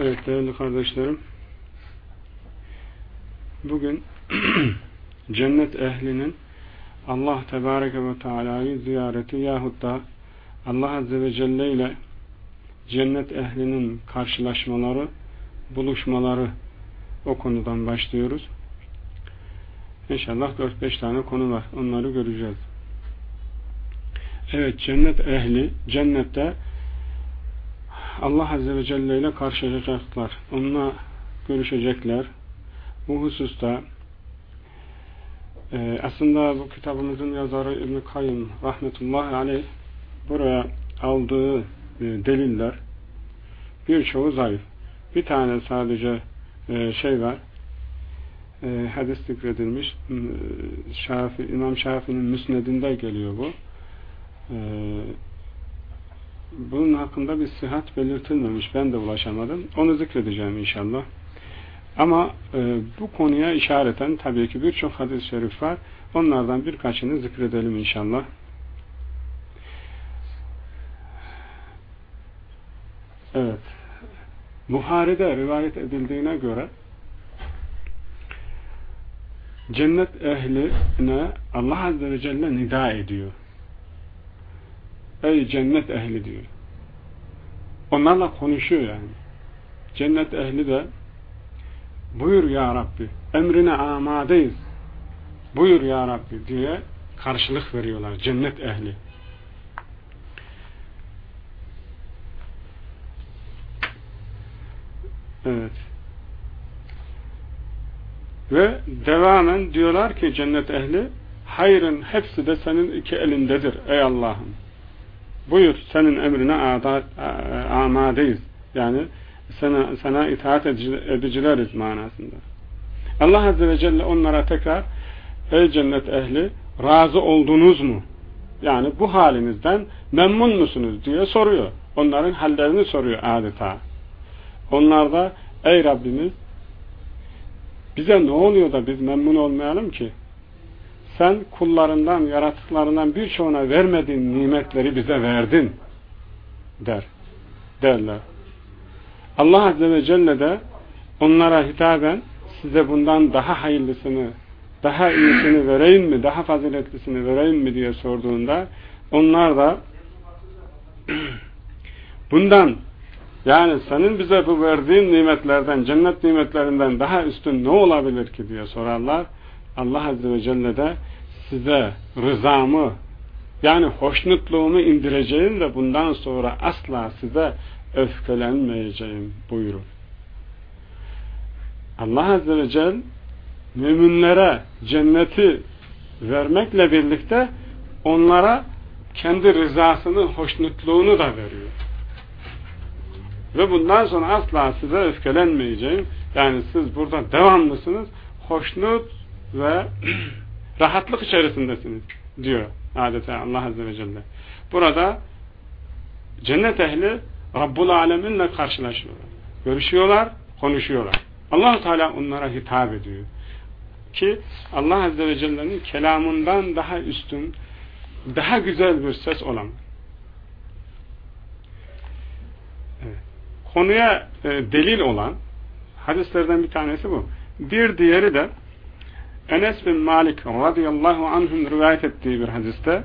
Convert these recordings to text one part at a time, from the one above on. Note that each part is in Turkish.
Evet değerli kardeşlerim bugün cennet ehlinin Allah Tebareke ve Teala'yı ziyareti yahut da Allah Azze ve Celle ile cennet ehlinin karşılaşmaları buluşmaları o konudan başlıyoruz. İnşallah 4-5 tane konu var. Onları göreceğiz. Evet cennet ehli cennette Allah Azze ve Celle ile karşılaşacaklar. Onunla görüşecekler. Bu hususta e, aslında bu kitabımızın yazarı İbn-i Kayyum rahmetullahi aleyh buraya aldığı e, deliller birçoğu zayıf. Bir tane sadece e, şey var e, hadis zikredilmiş e, Şafi, İmam Şafii'nin müsnedinde geliyor bu. E, bunun hakkında bir sıhhat belirtilmemiş. Ben de ulaşamadım. Onu zikredeceğim inşallah. Ama e, bu konuya işareten tabii ki birçok hadis-i şerif var. Onlardan birkaçını zikredelim inşallah. Evet. Buhari'de rivayet edildiğine göre cennet ehline Allah Azze ve Celle nida ediyor. Ey cennet ehli diyor. Onlarla konuşuyor yani. Cennet ehli de buyur ya Rabbi emrine amadeyiz. Buyur ya Rabbi diye karşılık veriyorlar cennet ehli. Evet. Ve devamen diyorlar ki cennet ehli hayrın hepsi de senin iki elindedir ey Allah'ım. Buyur senin emrine amadeyiz. Yani sana, sana itaat edicileriz manasında. Allah Azze ve Celle onlara tekrar ey cennet ehli razı oldunuz mu? Yani bu halinizden memnun musunuz diye soruyor. Onların hallerini soruyor adeta. Onlar da ey Rabbimiz bize ne oluyor da biz memnun olmayalım ki? Sen kullarından, yaratıklarından birçoğuna vermediğin nimetleri bize verdin der. Derler. Allah Azze ve Celle de onlara hitaben size bundan daha hayırlısını, daha iyisini vereyim mi, daha faziletlisini vereyim mi diye sorduğunda onlar da bundan yani senin bize bu verdiğin nimetlerden, cennet nimetlerinden daha üstün ne olabilir ki diye sorarlar. Allah Azze ve Celle de size rızamı yani hoşnutluğumu indireceğim ve bundan sonra asla size öfkelenmeyeceğim buyurun. Allah Azze ve Celle müminlere cenneti vermekle birlikte onlara kendi rızasını, hoşnutluğunu da veriyor. Ve bundan sonra asla size öfkelenmeyeceğim. Yani siz burada devamlısınız. Hoşnut ve rahatlık içerisindesiniz diyor adeta Allah Azze ve Celle. Burada cennet ehli Rabbul Alemin'le karşılaşıyorlar. Görüşüyorlar, konuşuyorlar. allah Teala onlara hitap ediyor. Ki Allah Azze ve Celle'nin kelamından daha üstün, daha güzel bir ses olan. Konuya e, delil olan hadislerden bir tanesi bu. Bir diğeri de Enes bin Malik radıyallahu anh'ın rivayet ettiği bir hadiste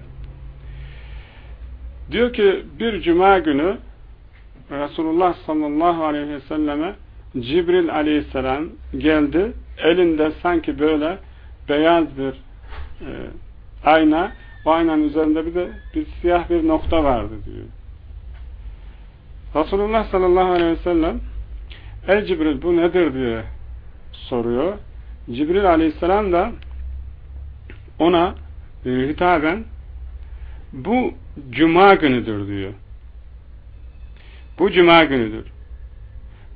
diyor ki bir cuma günü Resulullah sallallahu aleyhi ve selleme Cibril aleyhisselam geldi. Elinde sanki böyle beyaz bir e, ayna o aynanın üzerinde bir de bir siyah bir nokta vardı diyor. Resulullah sallallahu aleyhi ve sellem Ey Cibril bu nedir diye soruyor. Cibril aleyhisselam da ona e, hitaben bu cuma günüdür diyor. Bu cuma günüdür.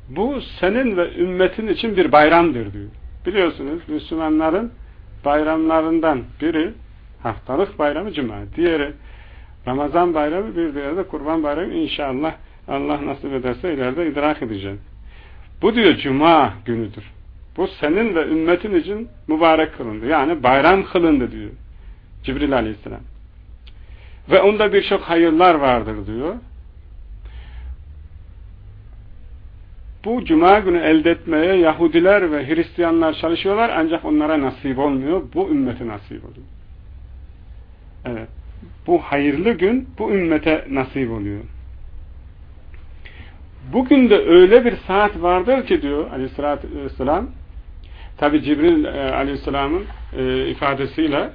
Bu senin ve ümmetin için bir bayramdır diyor. Biliyorsunuz Müslümanların bayramlarından biri haftalık bayramı cuma. Diğeri Ramazan bayramı bir diğeri de kurban bayramı inşallah Allah nasip ederse ileride idrak edeceğim. Bu diyor cuma günüdür. Bu senin ve ümmetin için mübarek kılındı. Yani bayram kılındı diyor. Cibril aleyhisselam. Ve onda birçok hayırlar vardır diyor. bu cuma günü elde etmeye Yahudiler ve Hristiyanlar çalışıyorlar ancak onlara nasip olmuyor. Bu ümmete nasip oluyor. Evet. Bu hayırlı gün bu ümmete nasip oluyor. Bugün de öyle bir saat vardır ki diyor aleyhissalatü vesselam tabi Cibril e, aleyhisselamın e, ifadesiyle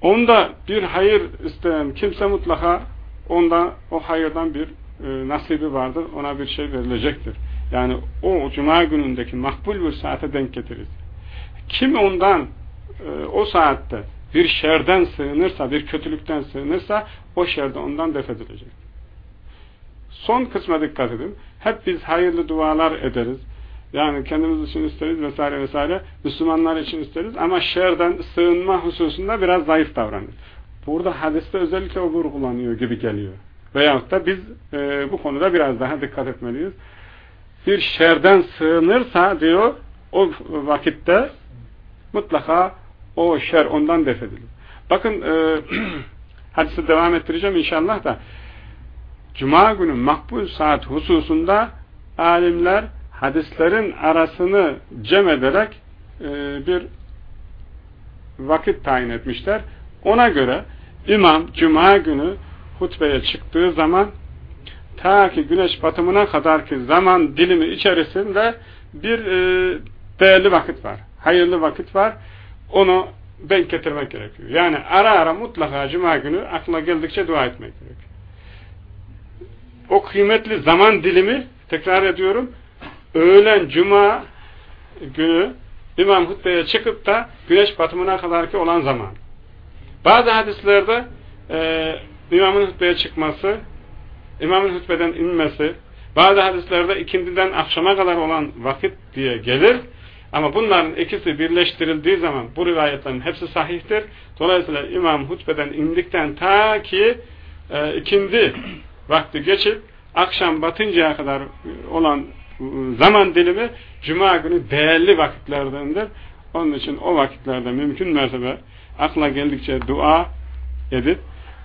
onda bir hayır isteyen kimse mutlaka onda o hayırdan bir e, nasibi vardır. Ona bir şey verilecektir. Yani o cuma günündeki makbul bir saate denk getiririz. Kim ondan e, o saatte bir şerden sığınırsa, bir kötülükten sığınırsa o şerde ondan def edilecek. Son kısma dikkat edin. Hep biz hayırlı dualar ederiz. Yani kendimiz için isteriz vesaire vesaire. Müslümanlar için isteriz ama şerden sığınma hususunda biraz zayıf davranır. Burada hadiste özellikle o vurgulanıyor gibi geliyor. Veyahut da biz e, bu konuda biraz daha dikkat etmeliyiz. Bir şerden sığınırsa diyor o vakitte mutlaka o şer ondan def edilir. Bakın e, hadisi devam ettireceğim inşallah da Cuma günü makbul saat hususunda alimler hadislerin arasını cem ederek e, bir vakit tayin etmişler. Ona göre imam Cuma günü hutbeye çıktığı zaman ta ki güneş batımına kadar ki zaman dilimi içerisinde bir e, değerli vakit var. Hayırlı vakit var. Onu denk getirmek gerekiyor. Yani ara ara mutlaka cuma günü aklına geldikçe dua etmek gerekiyor. O kıymetli zaman dilimi tekrar ediyorum öğlen cuma günü imam hutbeye çıkıp da güneş batımına kadar ki olan zaman. Bazı hadislerde e, imamın hutbeye çıkması, imamın hutbeden inmesi, bazı hadislerde ikindiden akşama kadar olan vakit diye gelir. Ama bunların ikisi birleştirildiği zaman bu rivayetlerin hepsi sahihtir. Dolayısıyla imam hutbeden indikten ta ki e, ikindi vakti geçip akşam batıncaya kadar olan zaman dilimi cuma günü değerli vakitlerdendir. Onun için o vakitlerde mümkün mertebe akla geldikçe dua edip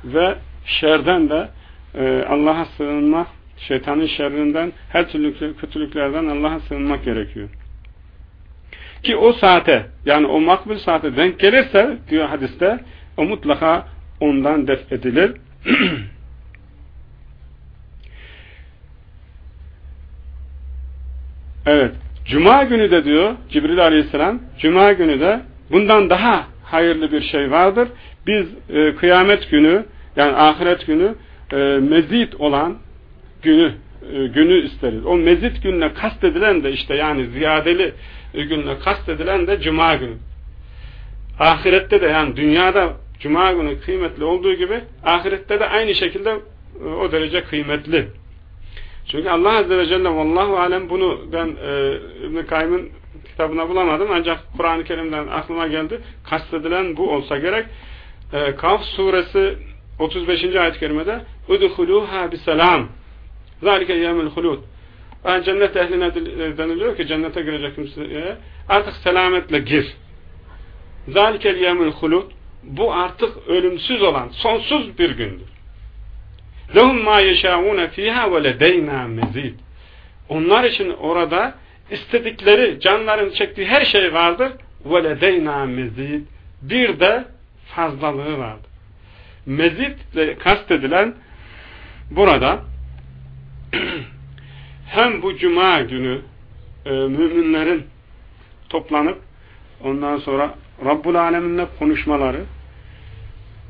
ve şerden de e, Allah'a sığınmak, şeytanın şerrinden, her türlü kötülüklerden Allah'a sığınmak gerekiyor. Ki o saate, yani o makbul saate denk gelirse, diyor hadiste, o mutlaka ondan def edilir. evet, Cuma günü de diyor Cibril aleyhisselam, Cuma günü de bundan daha hayırlı bir şey vardır. Biz e, kıyamet günü, yani ahiret günü e, mezit olan günü e, günü isteriz. O mezit gününe kastedilen de işte yani ziyadeli e, gününe kastedilen de cuma günü. Ahirette de yani dünyada cuma günü kıymetli olduğu gibi ahirette de aynı şekilde e, o derece kıymetli. Çünkü Allah Azze ve Celle vallahu alem bunu ben e, İbn-i Kayyım'ın kitabına bulamadım ancak Kur'an-ı Kerim'den aklıma geldi. Kastedilen bu olsa gerek. E, Kaf suresi 35. ayet-i kerimede اُدْخُلُوهَا بِسَلَامٍ ذَٰلِكَ يَوْمُ الْخُلُودِ yani cennet ehline e, deniliyor ki cennete girecek kimseye artık selametle gir. ذَٰلِكَ الْيَوْمُ الْخُلُودِ Bu artık ölümsüz olan sonsuz bir gündür. Lehum ma yeşâûne fîhâ ve ledeynâ mezîd. Onlar için orada istedikleri, canların çektiği her şey vardır. Ve ledeynâ mezîd. Bir de fazlalığı vardır. Mezidle kastedilen burada hem bu cuma günü e, müminlerin toplanıp ondan sonra Rabbul Alemin'le konuşmaları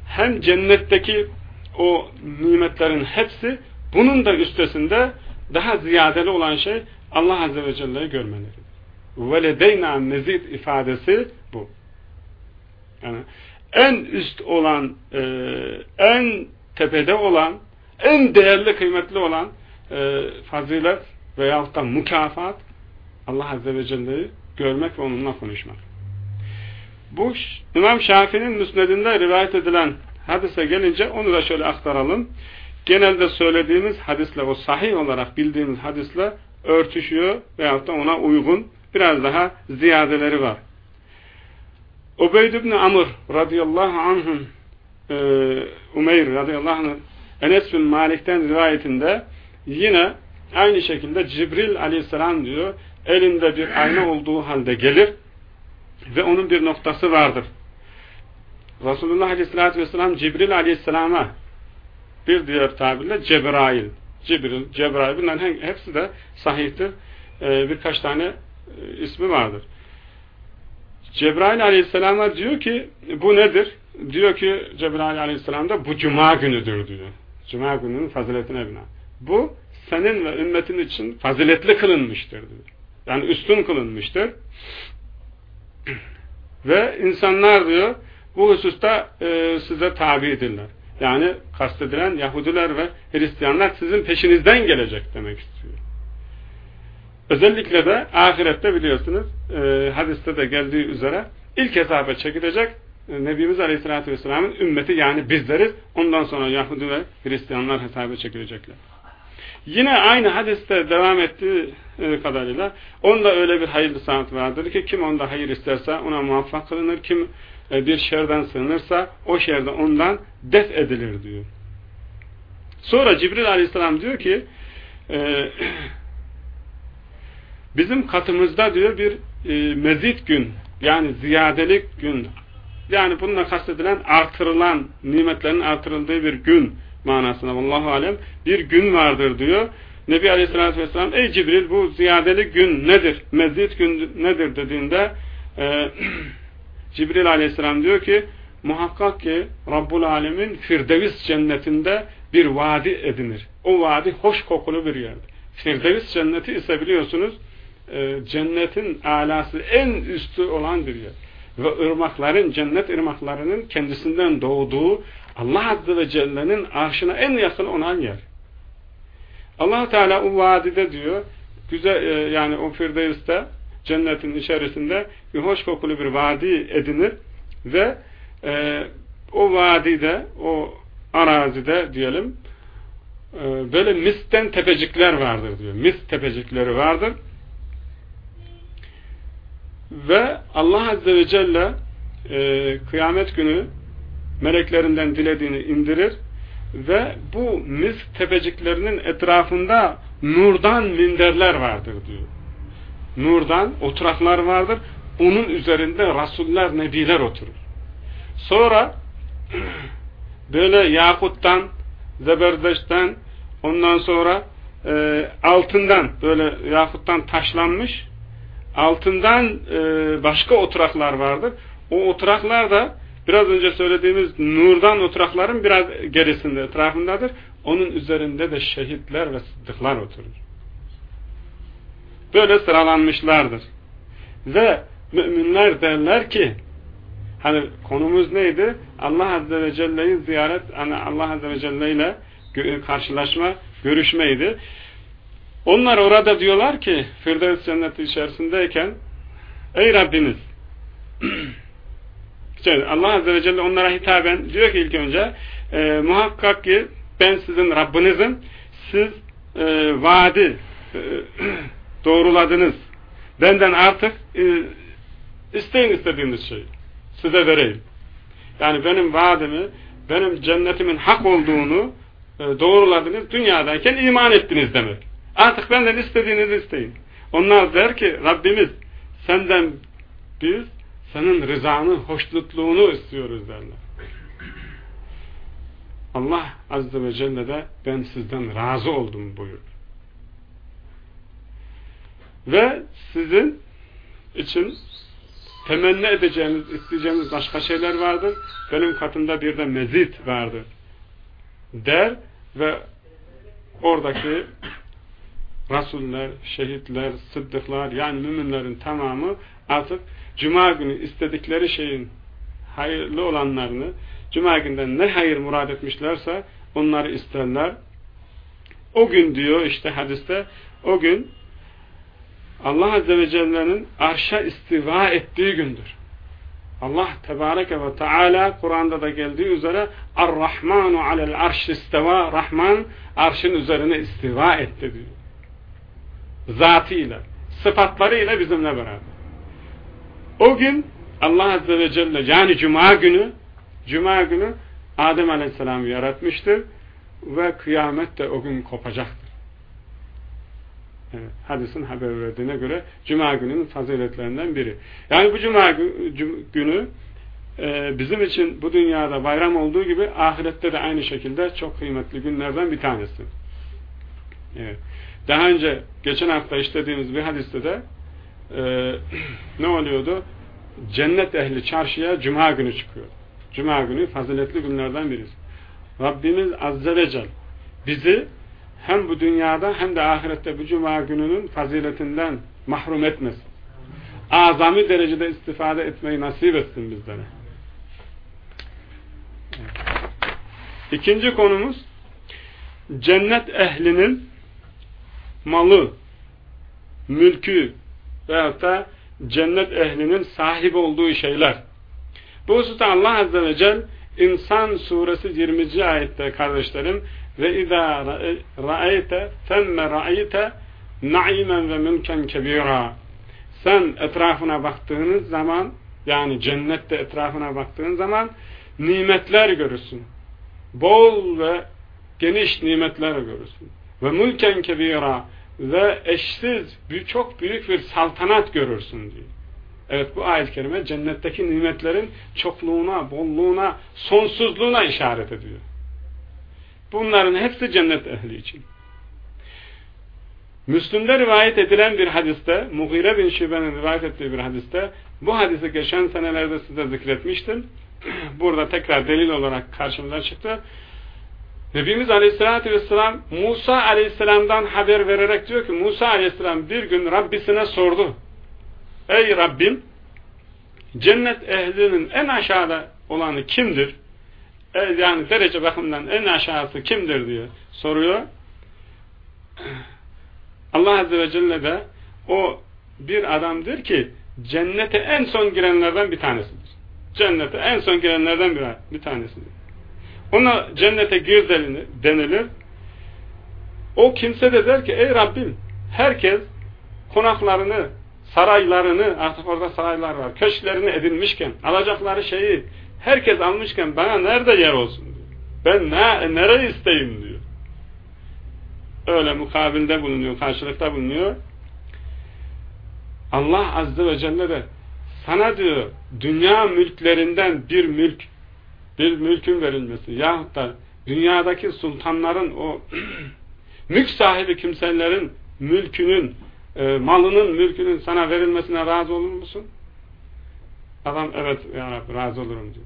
hem cennetteki o nimetlerin hepsi bunun da üstesinde daha ziyadeli olan şey Allah Azze ve Celle'yi görmeleri. Veledeyna mezid ifadesi bu. Yani en üst olan, e, en tepede olan, en değerli, kıymetli olan e, fazilet veyahut da mükafat Allah Azze ve Celle'yi görmek ve onunla konuşmak. Bu İmam Şafii'nin müsnedinde rivayet edilen hadise gelince onu da şöyle aktaralım. Genelde söylediğimiz hadisle, o sahih olarak bildiğimiz hadisle örtüşüyor veyahut da ona uygun biraz daha ziyadeleri var. Ubeyd ibn Amr radıyallahu anh'ın e, Umeyr radıyallahu anh'ın Enes bin Malik'ten rivayetinde yine Aynı şekilde Cibril aleyhisselam diyor elinde bir ayna olduğu halde gelir ve onun bir noktası vardır. Resulullah aleyhisselatü vesselam Cibril aleyhisselama bir diğer tabirle Cebrail Cibril, Cebrail bunların hepsi de sahihtir. Ee, birkaç tane e, ismi vardır. Cebrail aleyhisselama diyor ki bu nedir? Diyor ki Cebrail aleyhisselam da bu cuma günüdür diyor. Cuma gününün faziletine bina. Bu senin ve ümmetin için faziletli kılınmıştır diyor. Yani üstün kılınmıştır. ve insanlar diyor bu hususta e, size tabidirler. Yani kastedilen Yahudiler ve Hristiyanlar sizin peşinizden gelecek demek istiyor. Özellikle de ahirette biliyorsunuz e, hadiste de geldiği üzere ilk hesaba çekilecek e, Nebimiz Aleyhisselatü Vesselam'ın ümmeti yani bizleriz. Ondan sonra Yahudi ve Hristiyanlar hesaba çekilecekler. Yine aynı hadiste devam ettiği e, kadarıyla onda öyle bir hayırlı saat vardır ki kim onda hayır isterse ona muvaffak kılınır. Kim bir şerden sığınırsa o şerde ondan def edilir diyor. Sonra Cibril Aleyhisselam diyor ki e, bizim katımızda diyor bir e, mezit gün yani ziyadelik gün yani bununla kastedilen artırılan nimetlerin artırıldığı bir gün manasına Allahu alem bir gün vardır diyor. Nebi Aleyhisselatü Vesselam ey Cibril bu ziyadelik gün nedir? Mezit gün nedir dediğinde e, Cibril aleyhisselam diyor ki muhakkak ki Rabbul Alemin Firdevs cennetinde bir vadi edinir. O vadi hoş kokulu bir yerdir. Firdevs cenneti ise biliyorsunuz e, cennetin alası en üstü olan bir yer. Ve ırmakların, cennet ırmaklarının kendisinden doğduğu Allah Azze ve Celle'nin arşına en yakın olan yer. allah Teala o vadide diyor, güzel e, yani o Firdevs'te cennetin içerisinde bir hoş kokulu bir vadi edinir ve e, o vadide, o arazide diyelim e, böyle misten tepecikler vardır diyor. Mis tepecikleri vardır. Ve Allah Azze ve Celle e, kıyamet günü meleklerinden dilediğini indirir ve bu mis tepeciklerinin etrafında nurdan minderler vardır diyor nurdan oturaklar vardır. Onun üzerinde rasuller, nebiler oturur. Sonra böyle yakuttan, zeberdeşten, ondan sonra e, altından, böyle yakuttan taşlanmış, altından e, başka oturaklar vardır. O oturaklar da biraz önce söylediğimiz nurdan oturakların biraz gerisinde, etrafındadır. Onun üzerinde de şehitler ve sıddıklar oturur böyle sıralanmışlardır. Ve müminler derler ki hani konumuz neydi? Allah Azze ve Celle'yi ziyaret hani Allah Azze ve Celle ile karşılaşma, görüşmeydi. Onlar orada diyorlar ki Firdevs cenneti içerisindeyken Ey Rabbimiz Allah Azze ve Celle onlara hitaben diyor ki ilk önce e, muhakkak ki ben sizin Rabbinizim siz e, vaadi e, doğruladınız. Benden artık e, isteyin istediğiniz şeyi. Size vereyim. Yani benim vaadimi, benim cennetimin hak olduğunu e, doğruladınız. Dünyadayken iman ettiniz demek. Artık benden istediğinizi isteyin. Onlar der ki Rabbimiz senden biz senin rızanı, hoşnutluğunu istiyoruz derler. Allah Azze ve Celle de ben sizden razı oldum buyur. Ve sizin için temenni edeceğiniz, isteyeceğiniz başka şeyler vardır. Benim katımda bir de mezit vardır. Der ve oradaki Rasuller, şehitler, sıddıklar yani müminlerin tamamı artık Cuma günü istedikleri şeyin hayırlı olanlarını Cuma günden ne hayır murad etmişlerse onları isterler. O gün diyor işte hadiste o gün Allah Azze ve Celle'nin arşa istiva ettiği gündür. Allah Tebareke ve Teala Kur'an'da da geldiği üzere Ar-Rahmanu alel arş istiva Rahman arşın üzerine istiva etti diyor. Zatıyla, sıfatlarıyla bizimle beraber. O gün Allah Azze ve Celle yani Cuma günü Cuma günü Adem Aleyhisselam'ı yaratmıştır ve kıyamet de o gün kopacaktır. Evet, hadisin haber verdiğine göre Cuma gününün faziletlerinden biri. Yani bu Cuma günü e, bizim için bu dünyada bayram olduğu gibi ahirette de aynı şekilde çok kıymetli günlerden bir tanesi. Evet. Daha önce geçen hafta işlediğimiz bir hadiste de e, ne oluyordu? Cennet ehli çarşıya Cuma günü çıkıyor. Cuma günü faziletli günlerden birisi. Rabbimiz Azze ve Celle bizi hem bu dünyada hem de ahirette bu cuma gününün faziletinden mahrum etmesin. Azami derecede istifade etmeyi nasip etsin bizlere. İkinci konumuz cennet ehlinin malı, mülkü veyahut da cennet ehlinin sahip olduğu şeyler. Bu hususta Allah Azze ve Celle İnsan suresi 20. ayette kardeşlerim ve izâ ra'eyte femme ra'eyte na'imen ve mülken kebira sen etrafına baktığınız zaman yani cennette etrafına baktığın zaman nimetler görürsün. Bol ve geniş nimetler görürsün. Ve mülken kebira ve eşsiz, çok büyük bir saltanat görürsün diyor. Evet bu ayet-i kerime cennetteki nimetlerin çokluğuna, bolluğuna, sonsuzluğuna işaret ediyor. Bunların hepsi cennet ehli için. Müslüm'de rivayet edilen bir hadiste, Mughire bin Şibe'nin rivayet ettiği bir hadiste, bu hadisi geçen senelerde size zikretmiştim. Burada tekrar delil olarak karşımıza çıktı. Nebimiz Aleyhisselatü Vesselam Musa Aleyhisselam'dan haber vererek diyor ki Musa Aleyhisselam bir gün Rabbisine sordu. Ey Rabbim cennet ehlinin en aşağıda olanı kimdir? Yani derece bakımından en aşağısı kimdir diye soruyor. Allah Azze ve Celle de o bir adamdır ki cennete en son girenlerden bir tanesidir. Cennete en son girenlerden bir, bir tanesidir. Ona cennete gir denilir. O kimse de der ki ey Rabbim herkes konaklarını saraylarını artık orada saraylar var köşklerini edinmişken alacakları şeyi herkes almışken bana nerede yer olsun diyor. Ben ne, nereye isteyim diyor. Öyle mukabilde bulunuyor, karşılıkta bulunuyor. Allah Azze ve Celle de sana diyor dünya mülklerinden bir mülk bir mülkün verilmesi yahut da dünyadaki sultanların o mülk sahibi kimselerin mülkünün e, malının, mülkünün sana verilmesine razı olur musun? Adam evet ya Rabbi razı olurum diyor.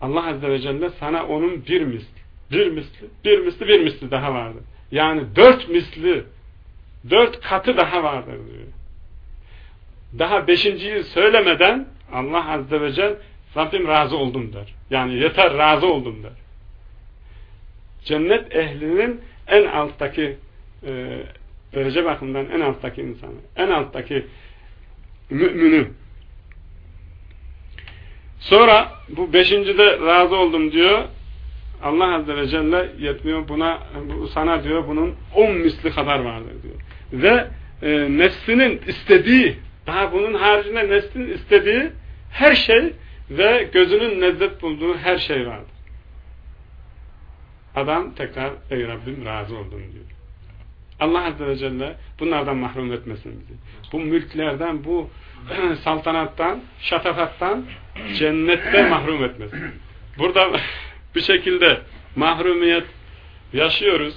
Allah Azze ve Celle sana onun bir misli, bir misli, bir misli, bir misli daha vardır. Yani dört misli, dört katı daha vardır diyor. Daha beşinciyi söylemeden Allah Azze ve Celle Rabbim razı oldum der. Yani yeter razı oldum der. Cennet ehlinin en alttaki e, derece bakımından en alttaki insanı, en alttaki mümini. Sonra bu beşincide razı oldum diyor. Allah Azze ve Celle yetmiyor buna, sana diyor bunun on misli kadar vardır diyor. Ve e, nefsinin istediği, daha bunun haricinde nefsinin istediği her şey ve gözünün lezzet bulduğu her şey vardır. Adam tekrar ey Rabbim razı oldum diyor. Allah Azze ve Celle bunlardan mahrum etmesin bizi. Bu mülklerden, bu saltanattan, şatafattan cennette mahrum etmesin. Burada bir şekilde mahrumiyet yaşıyoruz.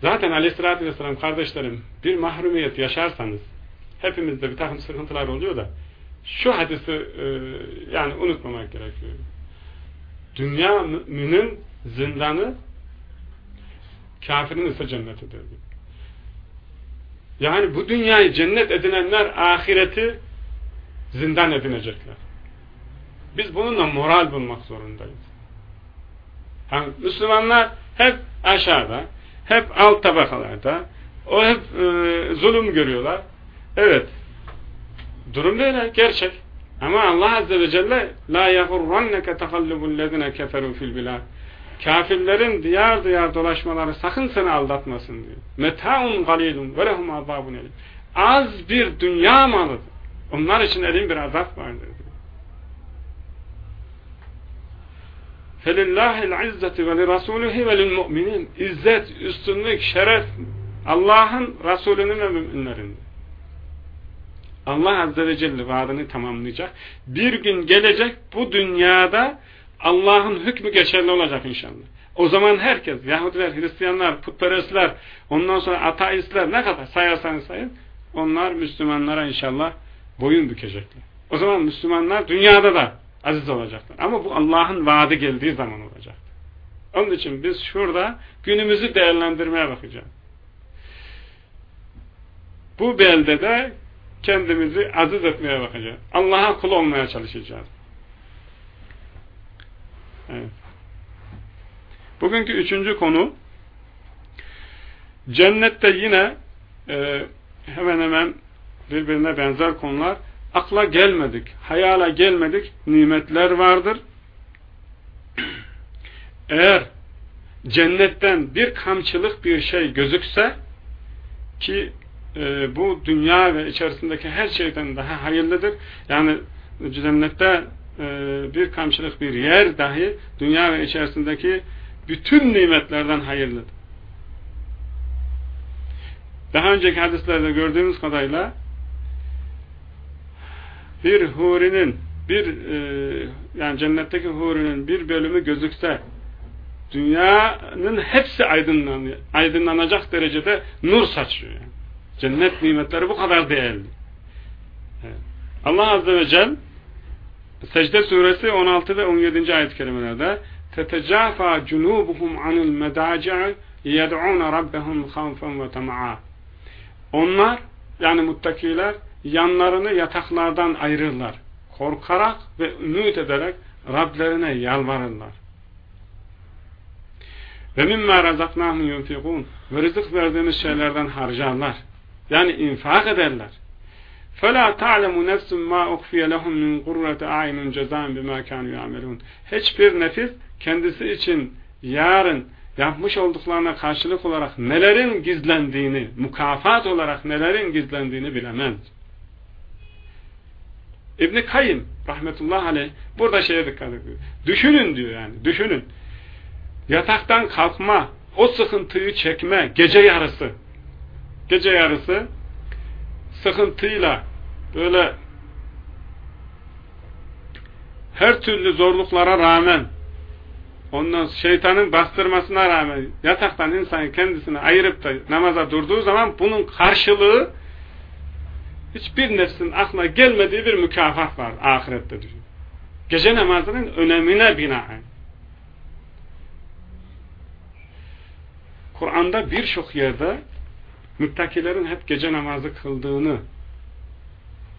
Zaten aleyhissalatü vesselam kardeşlerim bir mahrumiyet yaşarsanız hepimizde bir takım sıkıntılar oluyor da şu hadisi e, yani unutmamak gerekiyor. Dünya müminin zindanı Kafirin ise cennetidir. Yani bu dünyayı cennet edinenler ahireti zindan edinecekler. Biz bununla moral bulmak zorundayız. Yani Müslümanlar hep aşağıda, hep alt tabakalarda, o hep e, zulüm görüyorlar. Evet, durum böyle, gerçek. Ama Allah Azze ve Celle la yagurranneke tekallubul keferu fil bilad Kafirlerin diyar diyar dolaşmaları sakın seni aldatmasın diyor. Metaun galilun ve lehum azabun elim. Az bir dünya malı. Onlar için elin bir azap vardır. Felillahil izzeti ve li rasulihi ve lil mu'minin. İzzet, üstünlük, şeref Allah'ın, Resulünün ve müminlerin. Allah Azze ve Celle vaadini tamamlayacak. Bir gün gelecek bu dünyada Allah'ın hükmü geçerli olacak inşallah. O zaman herkes, Yahudiler, Hristiyanlar, putperestler, ondan sonra ateistler ne kadar sayarsanız sayın, onlar Müslümanlara inşallah boyun bükecekler. O zaman Müslümanlar dünyada da aziz olacaklar. Ama bu Allah'ın vaadi geldiği zaman olacak. Onun için biz şurada günümüzü değerlendirmeye bakacağız. Bu beldede kendimizi aziz etmeye bakacağız. Allah'a kul olmaya çalışacağız. Evet. Bugünkü üçüncü konu cennette yine e, hemen hemen birbirine benzer konular akla gelmedik, hayala gelmedik nimetler vardır. Eğer cennetten bir kamçılık bir şey gözükse ki e, bu dünya ve içerisindeki her şeyden daha hayırlıdır. Yani cennette bir kamçılık bir yer dahi dünya ve içerisindeki bütün nimetlerden hayırlıdır. Daha önceki hadislerde gördüğümüz kadarıyla bir hurinin bir e, yani cennetteki hurinin bir bölümü gözükse dünyanın hepsi aydınlanıyor, aydınlanacak derecede nur saçıyor. Yani. Cennet nimetleri bu kadar değerli. Allah Azze ve Celle Secde suresi 16 ve 17. ayet-i kerimelerde tetecafa cunubuhum anil medaci yed'un rabbehum havfen ve tama'a. Onlar yani muttakiler yanlarını yataklardan ayırırlar. Korkarak ve ümit ederek Rablerine yalvarırlar. Ve mimmâ razaknâhum yunfikûn ve rızık verdiğimiz şeylerden harcarlar. Yani infak ederler. فَلَا تَعْلَمُ نَفْسٌ مَا اُخْفِيَ لَهُمْ مِنْ قُرَّةَ اَعْيُنٌ جَزَاءً بِمَا كَانُوا يَعْمَلُونَ Hiçbir nefis kendisi için yarın yapmış olduklarına karşılık olarak nelerin gizlendiğini, mukafat olarak nelerin gizlendiğini bilemez. İbn Kayyim rahmetullahi aleyh burada şeye dikkat ediyor. Düşünün diyor yani, düşünün. Yataktan kalkma, o sıkıntıyı çekme gece yarısı. Gece yarısı sıkıntıyla böyle her türlü zorluklara rağmen ondan şeytanın bastırmasına rağmen yataktan insan kendisini ayırıp da namaza durduğu zaman bunun karşılığı hiçbir nefsin aklına gelmediği bir mükafat var ahirette diyor. Gece namazının önemine binaen. Kur'an'da birçok yerde müttakilerin hep gece namazı kıldığını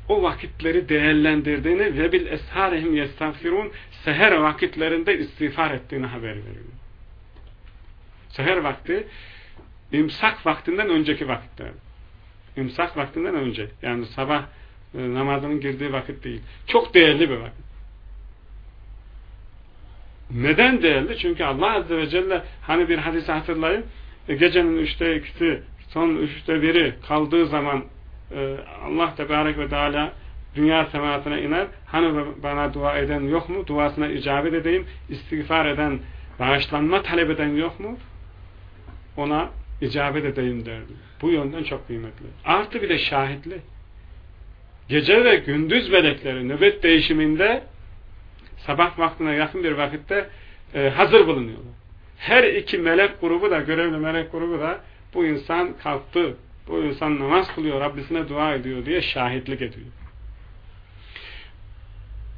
o vakitleri değerlendirdiğini ve bil esharihim yestağfirun seher vakitlerinde istiğfar ettiğini haber veriyor. Seher vakti imsak vaktinden önceki vakitler. İmsak vaktinden önce. Yani sabah e, namazının girdiği vakit değil. Çok değerli bir vakit. Neden değerli? Çünkü Allah Azze ve Celle hani bir hadisi hatırlayın e, gecenin üçte ikisi son üçte biri kaldığı zaman e, Allah Tebarek ve Teala dünya sematına iner. Hani bana dua eden yok mu? Duasına icabet edeyim. İstiğfar eden, bağışlanma talep eden yok mu? Ona icabet edeyim derdi. Bu yönden çok kıymetli. Artı bir de şahitli. Gece ve gündüz melekleri nöbet değişiminde sabah vaktine yakın bir vakitte e, hazır bulunuyorlar. Her iki melek grubu da, görevli melek grubu da bu insan kalktı, bu insan namaz kılıyor, Rabbisine dua ediyor diye şahitlik ediyor.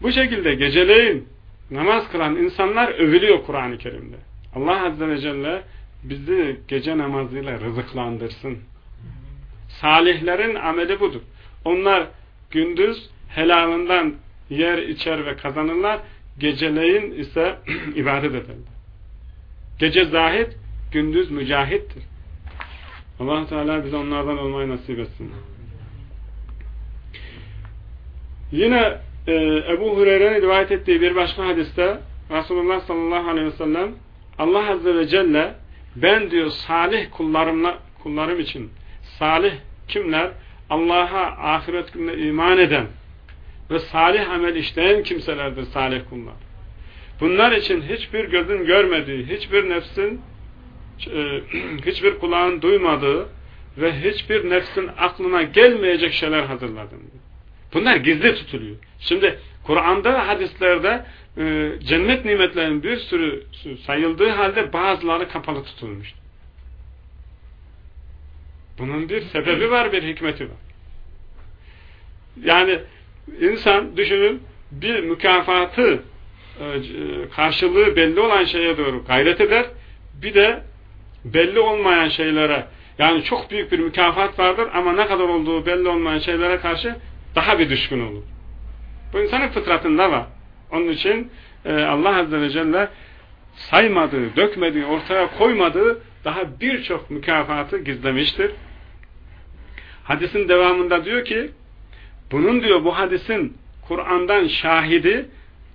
Bu şekilde geceleyin namaz kılan insanlar övülüyor Kur'an-ı Kerim'de. Allah Azze ve Celle bizi gece namazıyla rızıklandırsın. Salihlerin ameli budur. Onlar gündüz helalından yer içer ve kazanırlar. Geceleyin ise ibadet ederler. Gece zahid, gündüz mücahittir allah Teala bize onlardan olmayı nasip etsin. Yine e, Ebu Hureyre'nin rivayet ettiği bir başka hadiste Resulullah sallallahu aleyhi ve sellem Allah Azze ve Celle ben diyor salih kullarımla, kullarım için salih kimler? Allah'a ahiret gününe iman eden ve salih amel işleyen kimselerdir salih kullar. Bunlar için hiçbir gözün görmediği, hiçbir nefsin hiçbir kulağın duymadığı ve hiçbir nefsin aklına gelmeyecek şeyler hazırladım. Bunlar gizli tutuluyor. Şimdi Kur'an'da hadislerde e, cennet nimetlerinin bir sürü sayıldığı halde bazıları kapalı tutulmuş. Bunun bir sebebi var, bir hikmeti var. Yani insan düşünün bir mükafatı e, karşılığı belli olan şeye doğru gayret eder. Bir de belli olmayan şeylere yani çok büyük bir mükafat vardır ama ne kadar olduğu belli olmayan şeylere karşı daha bir düşkün olur. Bu insanın fıtratında var. Onun için e, Allah Azze ve Celle saymadığı, dökmediği, ortaya koymadığı daha birçok mükafatı gizlemiştir. Hadisin devamında diyor ki bunun diyor bu hadisin Kur'an'dan şahidi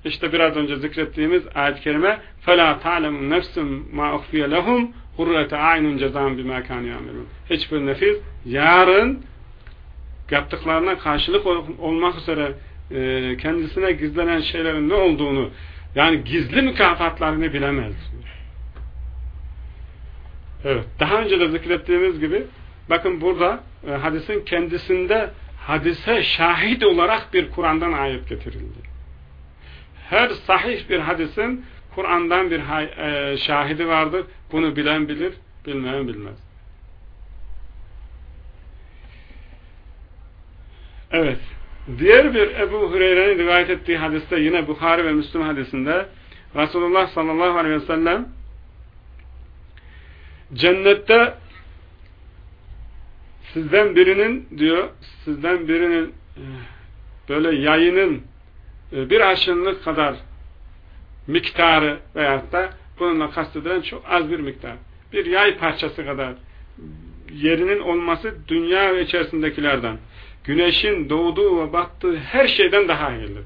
işte biraz önce zikrettiğimiz ayet-i kerime فَلَا تَعْلَمُ نَفْسٌ مَا اُخْفِيَ لَهُمْ hurrete aynun cezan bima kan yamelun. Hiçbir nefis yarın yaptıklarına karşılık olmak üzere e, kendisine gizlenen şeylerin ne olduğunu yani gizli mükafatlarını bilemez. Evet. Daha önce de zikrettiğimiz gibi bakın burada e, hadisin kendisinde hadise şahit olarak bir Kur'an'dan ayet getirildi. Her sahih bir hadisin Kur'an'dan bir e, şahidi vardır. Bunu bilen bilir, bilmeyen bilmez. Evet. Diğer bir Ebu Hureyre'nin rivayet ettiği hadiste yine Bukhari ve Müslüm hadisinde Resulullah sallallahu aleyhi ve sellem cennette sizden birinin diyor sizden birinin e, böyle yayının e, bir aşınlık kadar miktarı veyahut da bununla kastedilen çok az bir miktar. Bir yay parçası kadar yerinin olması dünya ve içerisindekilerden güneşin doğduğu ve battığı her şeyden daha hayırlıdır.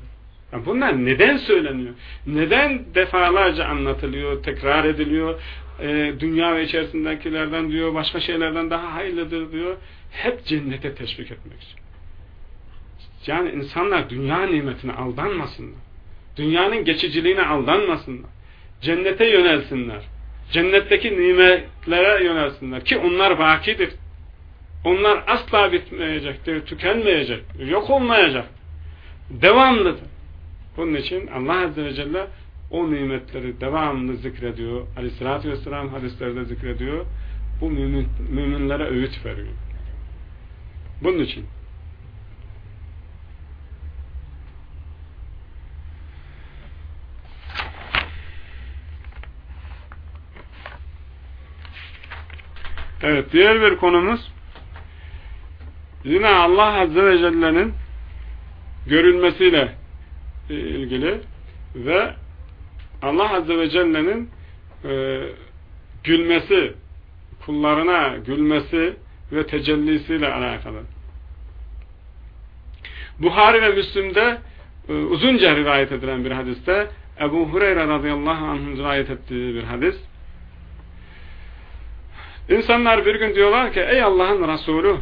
Yani bunlar neden söyleniyor? Neden defalarca anlatılıyor, tekrar ediliyor? Ee, dünya ve içerisindekilerden diyor, başka şeylerden daha hayırlıdır diyor. Hep cennete teşvik etmek için. Yani insanlar dünya nimetine aldanmasınlar. Dünyanın geçiciliğine aldanmasınlar. Cennete yönelsinler. Cennetteki nimetlere yönelsinler. Ki onlar bakidir. Onlar asla bitmeyecektir, tükenmeyecek, yok olmayacak. Devamlıdır. Bunun için Allah Azze ve Celle o nimetleri devamlı zikrediyor. Aleyhissalatü Vesselam hadislerde zikrediyor. Bu mümin, müminlere öğüt veriyor. Bunun için Evet, diğer bir konumuz yine Allah Azze ve Celle'nin görülmesiyle ilgili ve Allah Azze ve Celle'nin e, gülmesi, kullarına gülmesi ve tecellisiyle alakalı. Buhari ve Müslim'de e, uzunca rivayet edilen bir hadiste Ebu Hureyre radıyallahu anh'ın rivayet ettiği bir hadis İnsanlar bir gün diyorlar ki ey Allah'ın Resulü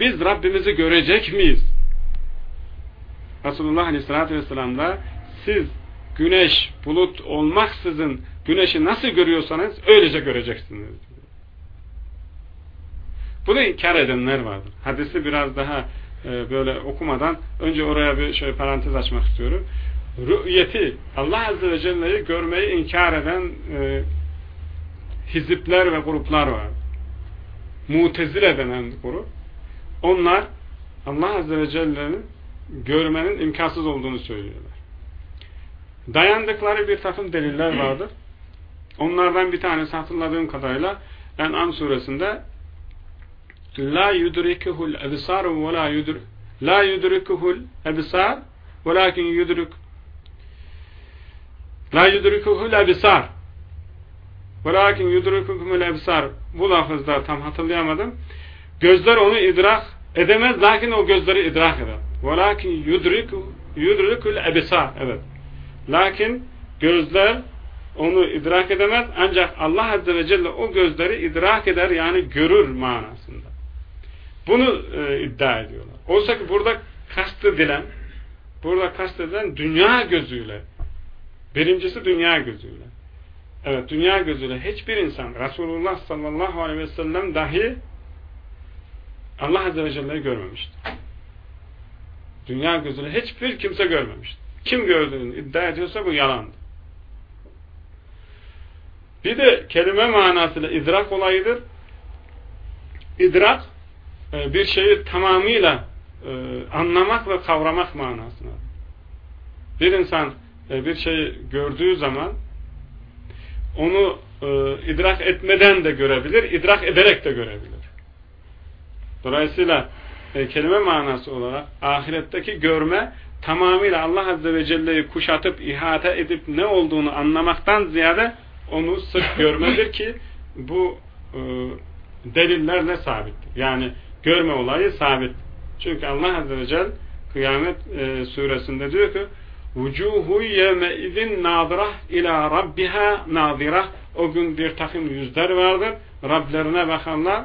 biz Rabbimizi görecek miyiz? Resulullah Aleyhisselatü Vesselam da siz güneş, bulut olmaksızın güneşi nasıl görüyorsanız öylece göreceksiniz. Bunu inkar edenler vardır. Hadisi biraz daha e, böyle okumadan önce oraya bir şöyle parantez açmak istiyorum. Rü'yeti Allah Azze ve Celle'yi görmeyi inkar eden e, hizipler ve gruplar var. Mutezile denen grup. Onlar Allah Azze ve Celle'nin görmenin imkansız olduğunu söylüyorlar. Dayandıkları bir takım deliller vardır. Onlardan bir tanesi hatırladığım kadarıyla En'am suresinde La yudrikuhul ebsar ve la yudr La yudrikuhul ebsar velakin yudrik La yudrikuhul ebsar Velakin yudrukukumul ebsar bu lafızda tam hatırlayamadım. Gözler onu idrak edemez lakin o gözleri idrak eder. Velakin yudriku yudrikul ebsar evet. Lakin gözler onu idrak edemez ancak Allah Azze ve Celle o gözleri idrak eder yani görür manasında. Bunu e, iddia ediyorlar. Oysa ki burada kastedilen burada kastedilen dünya gözüyle Birincisi dünya gözüyle. Evet dünya gözüyle hiçbir insan Resulullah sallallahu aleyhi ve sellem dahi Allah azze ve celle'yi görmemiştir. Dünya gözüyle hiçbir kimse görmemiştir. Kim gördüğünü iddia ediyorsa bu yalandır. Bir de kelime manasıyla idrak olayıdır. İdrak e, bir şeyi tamamıyla e, anlamak ve kavramak manasına. Bir insan e, bir şeyi gördüğü zaman onu idrak etmeden de görebilir, idrak ederek de görebilir. Dolayısıyla kelime manası olarak ahiretteki görme tamamıyla Allah Azze ve Celle'yi kuşatıp ihate edip ne olduğunu anlamaktan ziyade onu sırf görmedir ki bu e, delillerle sabittir. Yani görme olayı sabit. Çünkü Allah Azze ve Celle Kıyamet e, suresinde diyor ki Vucuhu yevme izin nadirah ila rabbiha nadirah o gün bir takım yüzler vardır. Rablerine bakanlar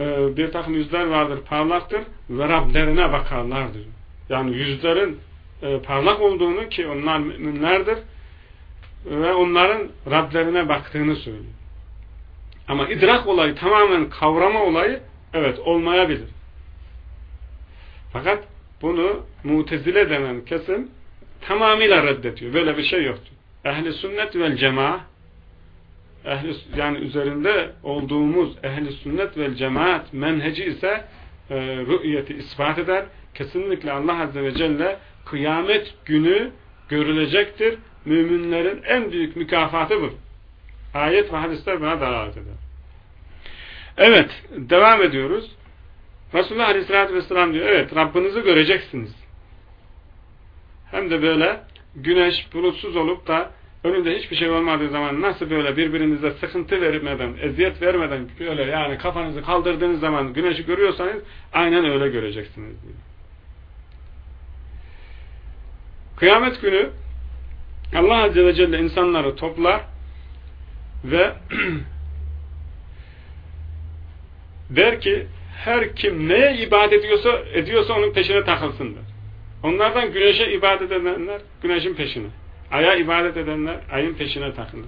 e, bir takım yüzler vardır parlaktır ve Rablerine bakarlardır. Yani yüzlerin e, parlak olduğunu ki onlar müminlerdir ve onların Rablerine baktığını söylüyor. Ama idrak olayı tamamen kavrama olayı evet olmayabilir. Fakat bunu mutezile denen kesim tamamıyla reddediyor. Böyle bir şey yoktur. Ehli sünnet vel cemaat ehli, yani üzerinde olduğumuz ehli sünnet vel cemaat menheci ise e, rü'yeti ispat eder. Kesinlikle Allah Azze ve Celle kıyamet günü görülecektir müminlerin en büyük mükafatı bu. Ayet ve hadisler buna dalalet eder. Evet, devam ediyoruz. Resulullah Aleyhisselatü Vesselam diyor, evet Rabbinizi göreceksiniz. Hem de böyle güneş bulutsuz olup da önünde hiçbir şey olmadığı zaman nasıl böyle birbirinize sıkıntı vermeden, eziyet vermeden böyle yani kafanızı kaldırdığınız zaman güneşi görüyorsanız aynen öyle göreceksiniz diyor. Kıyamet günü Allah Azze ve Celle insanları toplar ve der ki her kim neye ibadet ediyorsa, ediyorsa onun peşine takılsınlar. Onlardan güneşe ibadet edenler güneşin peşine. Aya ibadet edenler ayın peşine takılır.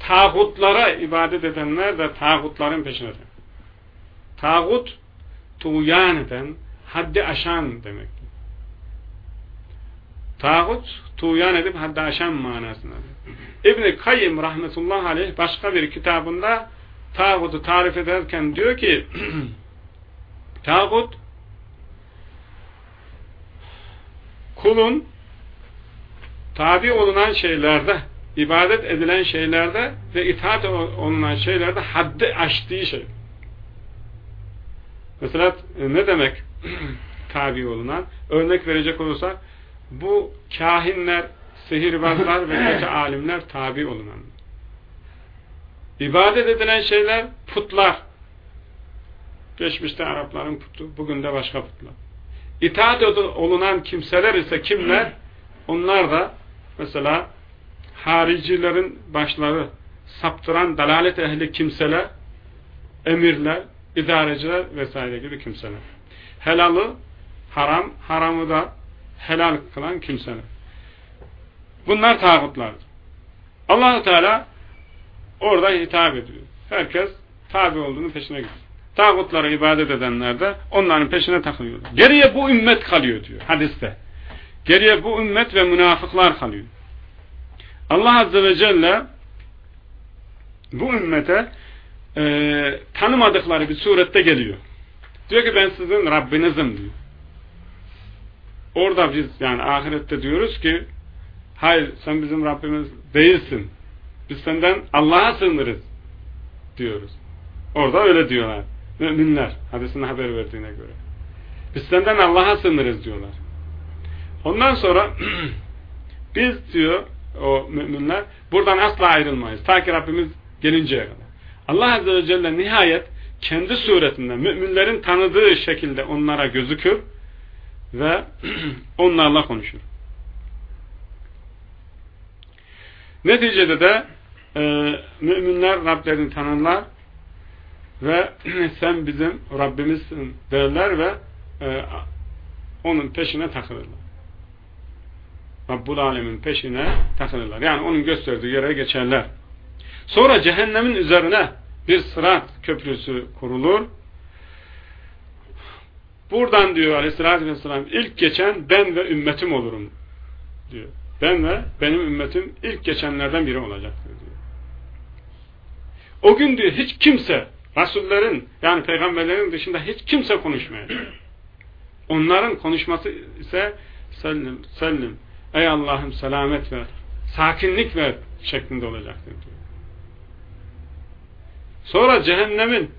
Tağutlara ibadet edenler de tağutların peşine takılır. Tağut tuğyan eden, haddi aşan demek. Tağut, tuğyan edip haddi aşan manasına. İbn-i Kayyım rahmetullah aleyh başka bir kitabında tağutu tarif ederken diyor ki tağut kulun tabi olunan şeylerde ibadet edilen şeylerde ve itaat olunan şeylerde haddi aştığı şey. Mesela ne demek tabi olunan? Örnek verecek olursak bu kahinler, sihirbazlar ve kötü alimler tabi olunan. İbadet edilen şeyler putlar. Geçmişte Arapların putu, bugün de başka putlar. İtaat olunan kimseler ise kimler? Onlar da mesela haricilerin başları saptıran dalalet ehli kimseler, emirler, idareciler vesaire gibi kimseler. Helalı haram, haramı da helal kılan kimseler. Bunlar tağutlardır. allah Teala orada hitap ediyor. Herkes tabi olduğunu peşine gidiyor. Tağutlara ibadet edenler de onların peşine takılıyorlar. Geriye bu ümmet kalıyor diyor hadiste. Geriye bu ümmet ve münafıklar kalıyor. Allah Azze ve Celle bu ümmete e, tanımadıkları bir surette geliyor. Diyor ki ben sizin Rabbinizim diyor. Orada biz yani ahirette diyoruz ki hayır sen bizim Rabbimiz değilsin. Biz senden Allah'a sığınırız diyoruz. Orada öyle diyorlar. Müminler hadisinde haber verdiğine göre. Biz senden Allah'a sığınırız diyorlar. Ondan sonra biz diyor o müminler buradan asla ayrılmayız. Ta ki Rabbimiz gelinceye kadar. Allah Azze ve Celle nihayet kendi suretinde müminlerin tanıdığı şekilde onlara gözükür ve onlarla konuşur. Neticede de e, müminler Rablerini tanırlar ve sen bizim Rabbimizsin derler ve e, onun peşine takılırlar. Rabbul Alemin peşine takılırlar. Yani onun gösterdiği yere geçerler. Sonra cehennemin üzerine bir sırat köprüsü kurulur. Buradan diyor aleyhissalatü vesselam ilk geçen ben ve ümmetim olurum diyor. Ben ve benim ümmetim ilk geçenlerden biri olacaktır diyor. O gün diyor hiç kimse Rasullerin yani peygamberlerin dışında hiç kimse konuşmayacak. Onların konuşması ise sellim, sellim, ey Allah'ım selamet ver, sakinlik ver şeklinde olacaktır diyor. Sonra cehennemin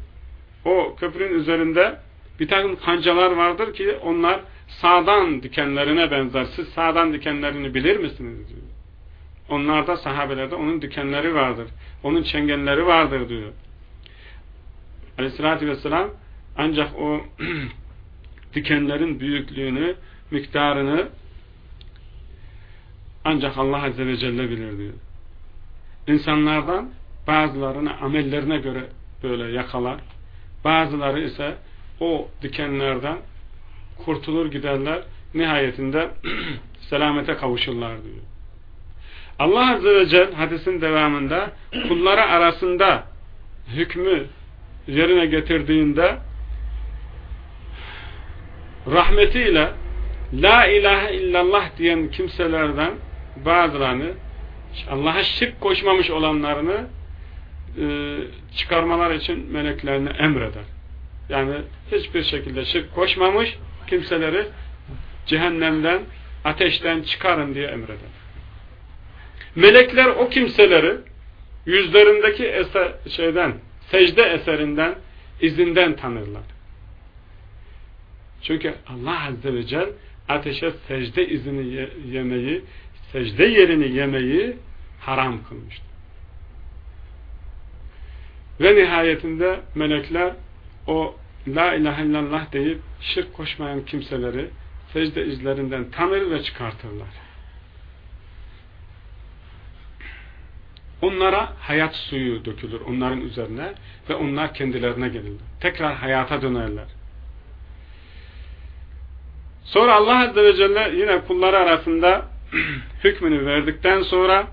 o köprünün üzerinde bir takım kancalar vardır ki onlar sağdan dikenlerine benzer. Siz sağdan dikenlerini bilir misiniz diyor. Onlarda sahabelerde onun dikenleri vardır. Onun çengelleri vardır diyor. Aleyhissalatü vesselam ancak o dikenlerin büyüklüğünü, miktarını ancak Allah Azze ve Celle bilir diyor. İnsanlardan bazılarını amellerine göre böyle yakalar. Bazıları ise o dikenlerden kurtulur giderler. Nihayetinde selamete kavuşurlar diyor. Allah Azze ve Celle hadisin devamında kulları arasında hükmü yerine getirdiğinde rahmetiyle La ilahe illallah diyen kimselerden bazılarını Allah'a şirk koşmamış olanlarını e, çıkarmalar için meleklerini emreder. Yani hiçbir şekilde şirk koşmamış kimseleri cehennemden, ateşten çıkarın diye emreder. Melekler o kimseleri yüzlerindeki şeyden, secde eserinden, izinden tanırlar. Çünkü Allah Azze ve Celle ateşe secde izini yemeyi, secde yerini yemeyi haram kılmıştır. Ve nihayetinde melekler o La ilahe illallah deyip şirk koşmayan kimseleri secde izlerinden tanır ve çıkartırlar. Onlara hayat suyu dökülür onların üzerine ve onlar kendilerine gelirler. Tekrar hayata dönerler. Sonra Allah Azze ve Celle yine kulları arasında hükmünü verdikten sonra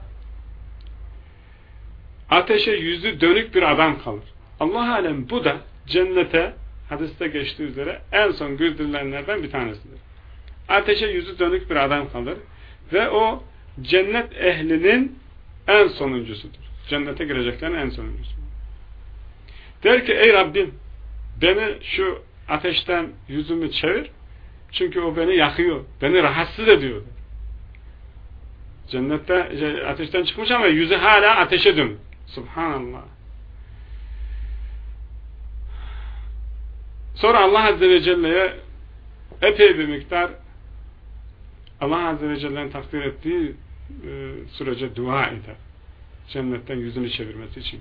ateşe yüzü dönük bir adam kalır. Allah alem bu da cennete hadiste geçtiği üzere en son güldürülenlerden bir tanesidir. Ateşe yüzü dönük bir adam kalır ve o cennet ehlinin en sonuncusudur. Cennete gireceklerin en sonuncusu. Der ki ey Rabbim beni şu ateşten yüzümü çevir çünkü o beni yakıyor. Beni rahatsız ediyor. Cennette şey, ateşten çıkmış ama yüzü hala ateşe dönüyor. Subhanallah. Sonra Allah Azze ve Celle'ye epey bir miktar Allah Azze ve Celle'nin takdir ettiği e, sürece dua eder. Cennetten yüzünü çevirmesi için.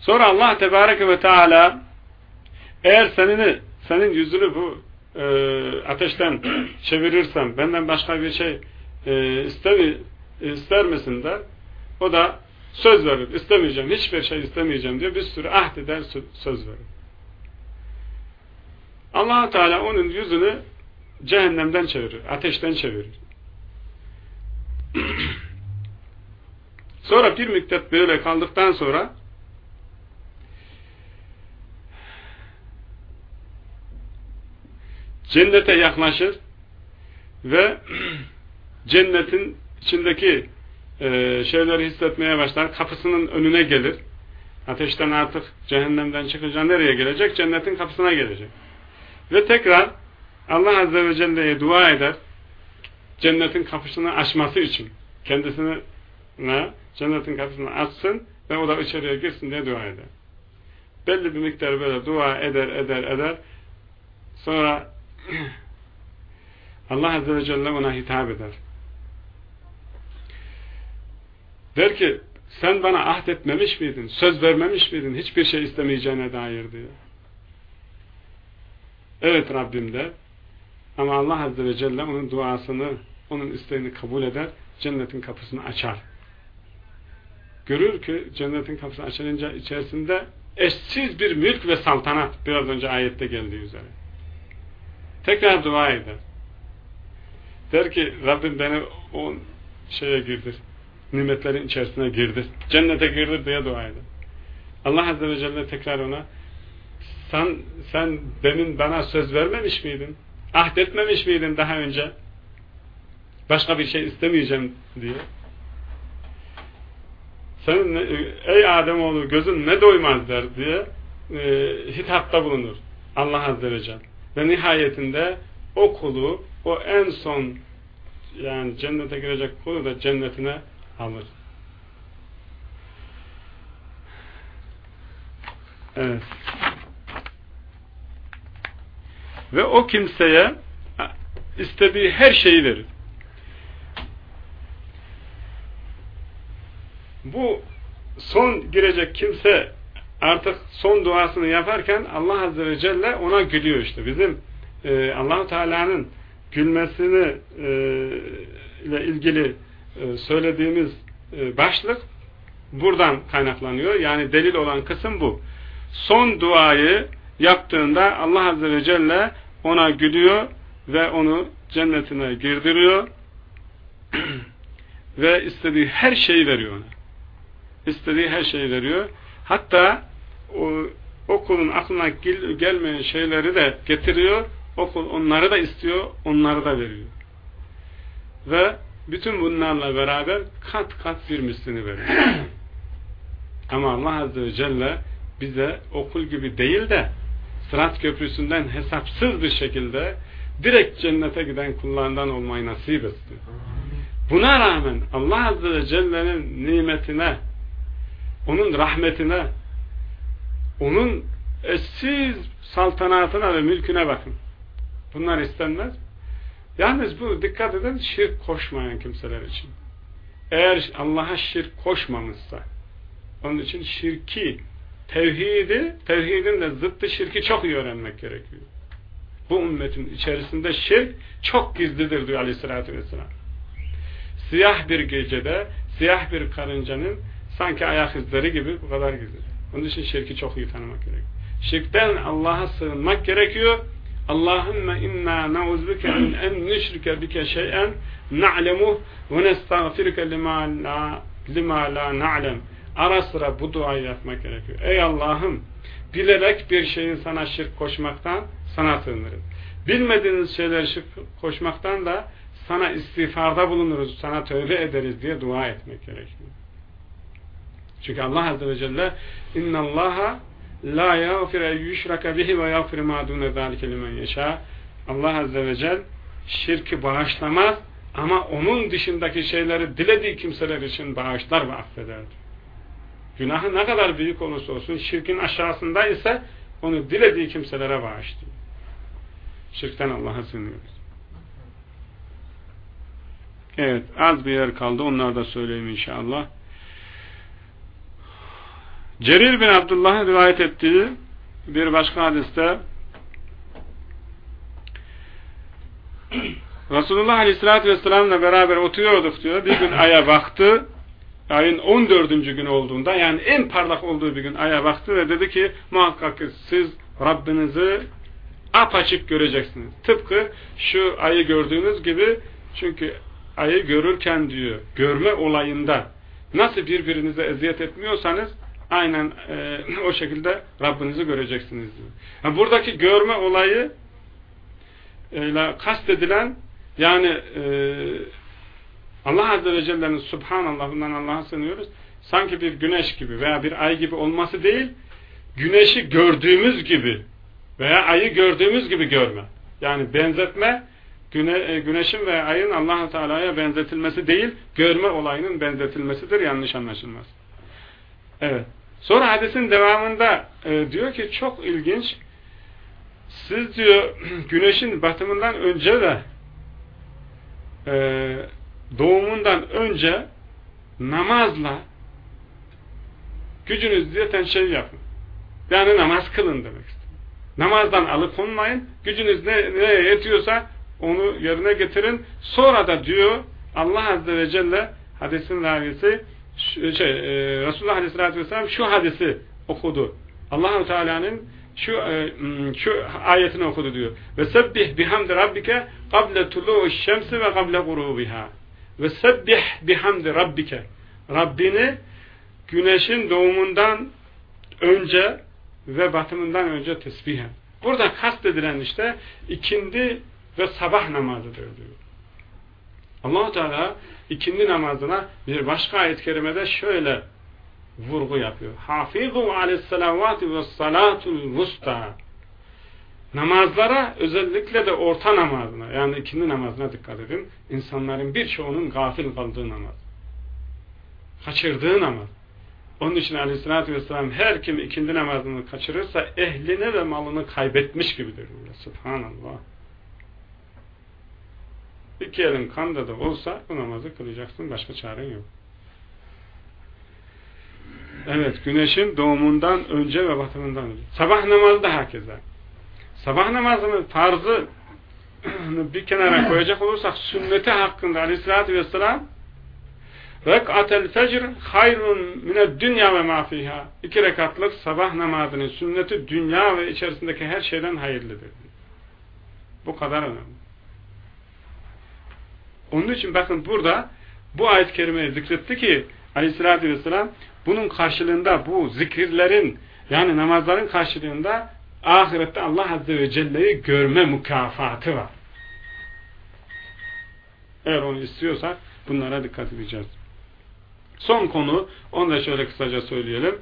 Sonra Allah Tebareke ve Teala eğer senin, senin yüzünü bu e, ateşten çevirirsem benden başka bir şey e, ister, ister misin der. O da söz verir. İstemeyeceğim. Hiçbir şey istemeyeceğim diye bir sürü ahd eder söz verir. allah Teala onun yüzünü cehennemden çevirir. Ateşten çevirir. sonra bir müddet böyle kaldıktan sonra cennete yaklaşır ve cennetin içindeki e, şeyleri hissetmeye başlar. Kapısının önüne gelir. Ateşten artık cehennemden çıkınca nereye gelecek? Cennetin kapısına gelecek. Ve tekrar Allah Azze ve Celle'ye dua eder. Cennetin kapısını açması için. Kendisine ne? cennetin kapısını açsın ve o da içeriye girsin diye dua eder. Belli bir miktar böyle dua eder, eder, eder. Sonra Allah Azze ve Celle ona hitap eder. Der ki sen bana ahd etmemiş miydin? Söz vermemiş miydin? Hiçbir şey istemeyeceğine dair diyor. Evet Rabbim der. Ama Allah Azze ve Celle onun duasını, onun isteğini kabul eder. Cennetin kapısını açar. Görür ki cennetin kapısını açılınca içerisinde eşsiz bir mülk ve saltanat biraz önce ayette geldiği üzere. Tekrar dua eder. Der ki Rabbim beni o şeye girdir. Nimetlerin içerisine girdir. Cennete girdir diye dua eder. Allah Azze ve Celle tekrar ona sen, sen demin bana söz vermemiş miydin? Ahdetmemiş miydin daha önce? Başka bir şey istemeyeceğim diye. Sen ey Ademoğlu gözün ne doymaz der diye e, hitapta bulunur. Allah Azze ve Celle. Ve nihayetinde o kulu o en son yani cennete girecek kulu da cennetine alır. Evet. Ve o kimseye istediği her şeyi verir. Bu son girecek kimse artık son duasını yaparken Allah Azze ve Celle ona gülüyor işte. Bizim e, allah Teala'nın gülmesini e, ile ilgili e, söylediğimiz e, başlık buradan kaynaklanıyor. Yani delil olan kısım bu. Son duayı yaptığında Allah Azze ve Celle ona gülüyor ve onu cennetine girdiriyor ve istediği her şeyi veriyor ona. İstediği her şeyi veriyor. Hatta o, o kulun aklına gel, gelmeyen şeyleri de getiriyor. O kul onları da istiyor, onları da veriyor. Ve bütün bunlarla beraber kat kat bir mislini veriyor. Ama Allah Azze ve Celle bize okul gibi değil de Sırat Köprüsü'nden hesapsız bir şekilde direkt cennete giden kullarından olmayı nasip etti. Buna rağmen Allah Azze ve Celle'nin nimetine, onun rahmetine, onun eşsiz saltanatına ve mülküne bakın. Bunlar istenmez. Yalnız bu dikkat edin şirk koşmayan kimseler için. Eğer Allah'a şirk koşmamışsa onun için şirki tevhidi, tevhidin de zıttı şirki çok iyi öğrenmek gerekiyor. Bu ümmetin içerisinde şirk çok gizlidir diyor aleyhissalatü vesselam. Siyah bir gecede, siyah bir karıncanın sanki ayak izleri gibi bu kadar gizlidir. Onun için şirki çok iyi tanımak gerekiyor. Şirkten Allah'a sığınmak gerekiyor. Allahümme inna neuzbike min en nüşrike bike şeyen na'lemuh ve nestağfirke lima la, lima la na'lem. Ara sıra bu duayı yapmak gerekiyor. Ey Allah'ım bilerek bir şeyin sana şirk koşmaktan sana sığınırım. Bilmediğiniz şeyler şirk koşmaktan da sana istiğfarda bulunuruz, sana tövbe ederiz diye dua etmek gerekiyor. Çünkü Allah Azze ve Celle la yağfir en yüşraka bihi ve yağfir ma dune zâlike limen yeşâ Allah Azze ve Celle şirki bağışlamaz ama onun dışındaki şeyleri dilediği kimseler için bağışlar ve affeder. Günahı ne kadar büyük olursa olsun şirkin aşağısında ise onu dilediği kimselere bağışlıyor. Şirkten Allah'a sığınıyoruz. Evet az bir yer kaldı. Onları da söyleyeyim inşallah. Cerir bin Abdullah'ın rivayet ettiği bir başka hadiste Resulullah Aleyhisselatü Vesselam'la beraber oturuyorduk diyor. Bir gün aya baktı. Ayın 14. gün olduğunda yani en parlak olduğu bir gün aya baktı ve dedi ki muhakkak siz Rabbinizi apaçık göreceksiniz. Tıpkı şu ayı gördüğünüz gibi çünkü ayı görürken diyor görme olayında nasıl birbirinize eziyet etmiyorsanız aynen e, o şekilde Rabbinizi göreceksiniz. Yani buradaki görme olayı ile kastedilen yani e, Allah Azze ve Celle'nin Subhanallah bundan Allah'a sığınıyoruz. Sanki bir güneş gibi veya bir ay gibi olması değil, güneşi gördüğümüz gibi veya ayı gördüğümüz gibi görme. Yani benzetme güne, e, güneşin ve ayın allah Teala'ya benzetilmesi değil, görme olayının benzetilmesidir, yanlış anlaşılmaz. Evet. Sonra hadisin devamında e, diyor ki çok ilginç, siz diyor güneşin batımından önce de e, doğumundan önce namazla gücünüz yeten şey yapın. Yani namaz kılın demek istiyorum. Namazdan alıkonmayın. Gücünüz ne, neye yetiyorsa onu yerine getirin. Sonra da diyor Allah Azze ve Celle hadisin ravisi şey, e, Resulullah Aleyhisselatü Vesselam şu hadisi okudu. Allahu Teala'nın şu e, şu ayetini okudu diyor. Ve sebbih bihamdi rabbike kable tulu'u şemsi ve kable gurubiha. Ve sebbih bihamdi rabbike. Rabbini güneşin doğumundan önce ve batımından önce tesbih et. Burada kastedilen işte ikindi ve sabah namazıdır diyor. allah Teala ikindi namazına bir başka ayet-i kerimede şöyle vurgu yapıyor. Hafizu aleyhisselavati ve salatul vusta. Namazlara özellikle de orta namazına yani ikindi namazına dikkat edin. İnsanların birçoğunun gafil kaldığı namaz. Kaçırdığı namaz. Onun için aleyhissalatü vesselam her kim ikindi namazını kaçırırsa ehlini ve malını kaybetmiş gibidir. Subhanallah. İki elin kanda da olsa bu namazı kılacaksın. Başka çaren yok. Evet, güneşin doğumundan önce ve batımından önce. Sabah namazı da herkese. Sabah namazının farzı bir kenara koyacak olursak sünneti hakkında aleyhissalatü vesselam Rek'atel fecr hayrun mined dünya ve ma fiha. İki rekatlık sabah namazının sünneti dünya ve içerisindeki her şeyden hayırlıdır. Bu kadar önemli. Onun için bakın burada bu ayet-i kerimeyi zikretti ki aleyhissalatü vesselam bunun karşılığında bu zikirlerin yani namazların karşılığında ahirette Allah Azze ve Celle'yi görme mükafatı var. Eğer onu istiyorsak bunlara dikkat edeceğiz. Son konu, onu da şöyle kısaca söyleyelim.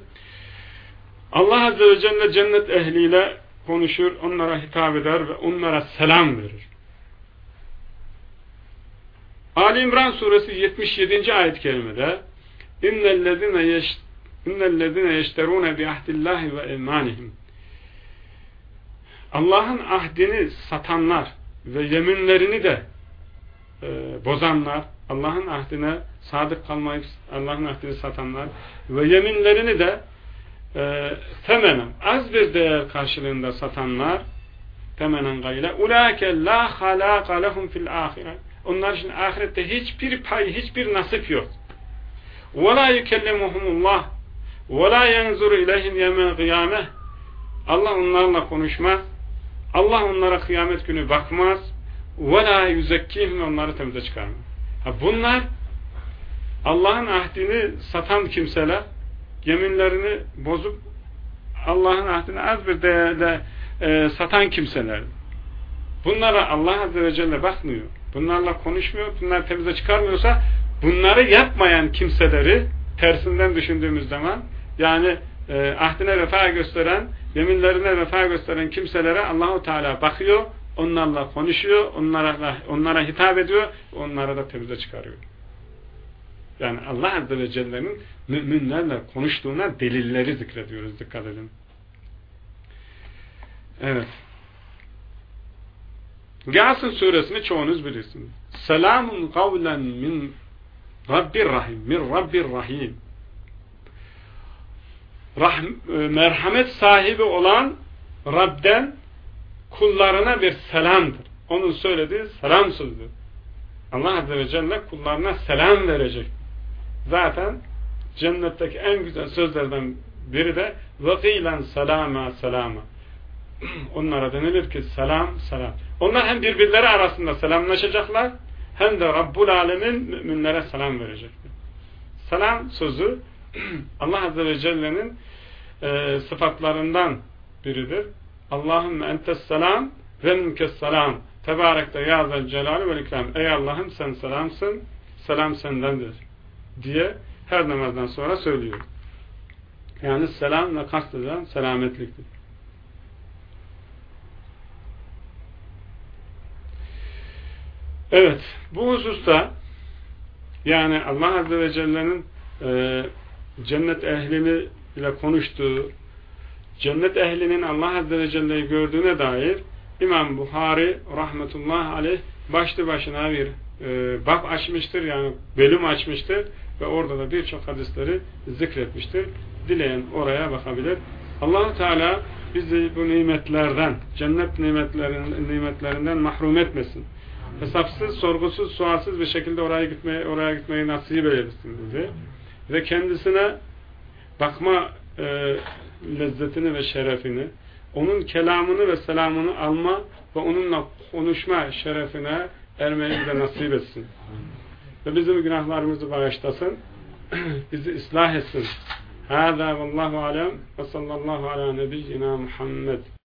Allah Azze ve Celle cennet ehliyle konuşur, onlara hitap eder ve onlara selam verir. Ali İmran suresi 77. ayet-i kerimede İnnellezine yeşterune bi ahdillahi ve emanihim Allah'ın ahdini satanlar ve yeminlerini de e, bozanlar, Allah'ın ahdine sadık kalmayıp Allah'ın ahdini satanlar ve yeminlerini de e, temenen az bir değer karşılığında satanlar temenen gayle ulaike la halaka lehum fil ahire onlar için ahirette hiçbir pay hiçbir nasip yok. Ve la yükellemuhumullah ve la yenzuru ileyhim yeme kıyameh Allah onlarla konuşmaz. Allah onlara kıyamet günü bakmaz ve la yüzekkihim onları temize çıkarmaz. Ha bunlar Allah'ın ahdini satan kimseler yeminlerini bozup Allah'ın ahdini az bir değerle e, satan kimseler. Bunlara Allah Azze ve Celle bakmıyor. Bunlarla konuşmuyor. Bunlar temize çıkarmıyorsa bunları yapmayan kimseleri tersinden düşündüğümüz zaman yani e, ahdine vefa gösteren, yeminlerine vefa gösteren kimselere Allahu Teala bakıyor, onlarla konuşuyor, onlara onlara hitap ediyor, onları da temize çıkarıyor. Yani Allah Azze ve Celle'nin müminlerle konuştuğuna delilleri zikrediyoruz. Dikkat edin. Evet. Yasin suresini çoğunuz bilirsiniz. Selamun kavlen min Rabbir Rahim. Min Rabbir Rahim. Rahm, e, merhamet sahibi olan Rab'den kullarına bir selamdır. Onun söylediği selam sözüdür. Allah Azze ve Celle kullarına selam verecek. Zaten cennetteki en güzel sözlerden biri de وَقِيلًا selama selama onlara denilir ki selam selam. Onlar hem birbirleri arasında selamlaşacaklar hem de Rabbul Alemin müminlere selam verecektir. Selam sözü Allah Azze ve Celle'nin e, sıfatlarından biridir. Allahümme entes selam ve minkes selam tebarekte ya zel celali ve ikram. Ey Allah'ım sen selamsın, selam sendendir diye her namazdan sonra söylüyor. Yani selamla kastedilen selametliktir. Evet, bu hususta yani Allah Azze ve Celle'nin e, cennet ehlini ile konuştuğu, cennet ehlinin Allah Azze ve Celle'yi gördüğüne dair İmam Buhari rahmetullah aleyh başlı başına bir e, bab açmıştır yani bölüm açmıştır ve orada da birçok hadisleri zikretmiştir. Dileyen oraya bakabilir. allah Teala bizi bu nimetlerden, cennet nimetlerinden, nimetlerinden mahrum etmesin hesapsız, sorgusuz, sualsız bir şekilde oraya gitmeyi, oraya gitmeyi nasip eylesin dedi. Ve kendisine bakma e, lezzetini ve şerefini, onun kelamını ve selamını alma ve onunla konuşma şerefine ermeyi de nasip etsin. Ve bizim günahlarımızı bağışlasın. bizi ıslah etsin. Hâzâ vallahu alem ve sallallahu ala nebiyyina Muhammed.